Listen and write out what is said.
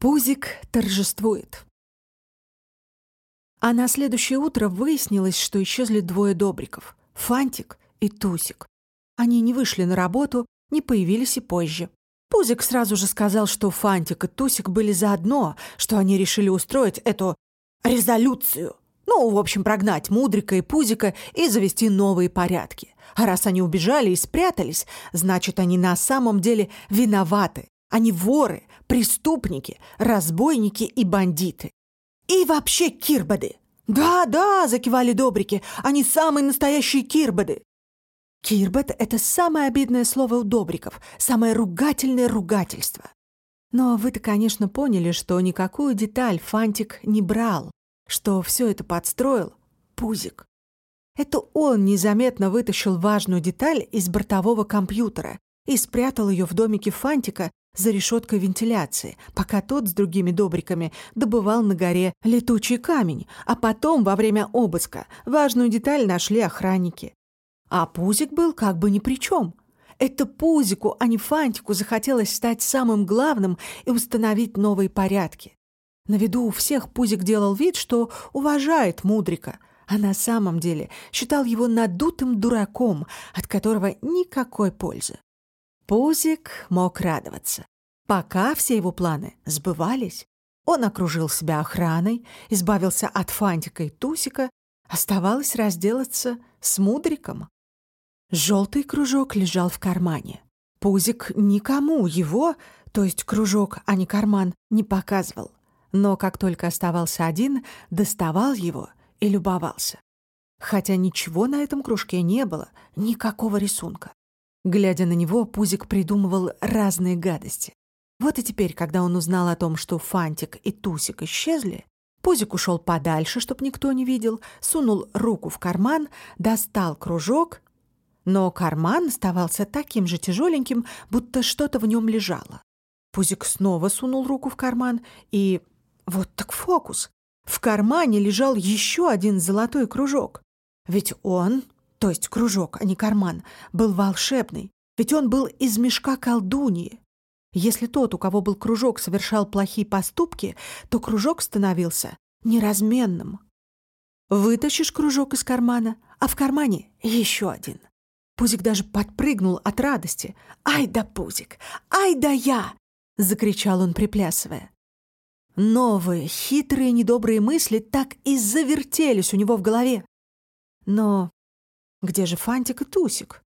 Пузик торжествует. А на следующее утро выяснилось, что исчезли двое добриков — Фантик и Тусик. Они не вышли на работу, не появились и позже. Пузик сразу же сказал, что Фантик и Тусик были заодно, что они решили устроить эту резолюцию. Ну, в общем, прогнать Мудрика и Пузика и завести новые порядки. А раз они убежали и спрятались, значит, они на самом деле виноваты. Они воры, преступники, разбойники и бандиты. И вообще кирбады. Да-да, закивали добрики, они самые настоящие кирбады. Кирбад — это самое обидное слово у добриков, самое ругательное ругательство. Но вы-то, конечно, поняли, что никакую деталь Фантик не брал, что все это подстроил Пузик. Это он незаметно вытащил важную деталь из бортового компьютера и спрятал ее в домике Фантика за решеткой вентиляции, пока тот с другими добриками добывал на горе летучий камень, а потом, во время обыска, важную деталь нашли охранники. А Пузик был как бы ни при чем. Это Пузику, а не Фантику захотелось стать самым главным и установить новые порядки. На виду у всех Пузик делал вид, что уважает Мудрика, а на самом деле считал его надутым дураком, от которого никакой пользы. Пузик мог радоваться. Пока все его планы сбывались, он окружил себя охраной, избавился от Фантика и Тусика, оставалось разделаться с Мудриком. Желтый кружок лежал в кармане. Пузик никому его, то есть кружок, а не карман, не показывал. Но как только оставался один, доставал его и любовался. Хотя ничего на этом кружке не было, никакого рисунка. Глядя на него, Пузик придумывал разные гадости. Вот и теперь, когда он узнал о том, что Фантик и Тусик исчезли, Пузик ушел подальше, чтоб никто не видел, сунул руку в карман, достал кружок, но карман оставался таким же тяжеленьким, будто что-то в нем лежало. Пузик снова сунул руку в карман, и вот так фокус. В кармане лежал еще один золотой кружок. Ведь он то есть кружок, а не карман, был волшебный, ведь он был из мешка колдуньи. Если тот, у кого был кружок, совершал плохие поступки, то кружок становился неразменным. Вытащишь кружок из кармана, а в кармане еще один. Пузик даже подпрыгнул от радости. «Ай да Пузик! Ай да я!» — закричал он, приплясывая. Новые, хитрые, недобрые мысли так и завертелись у него в голове. Но где же Фантик и Тусик?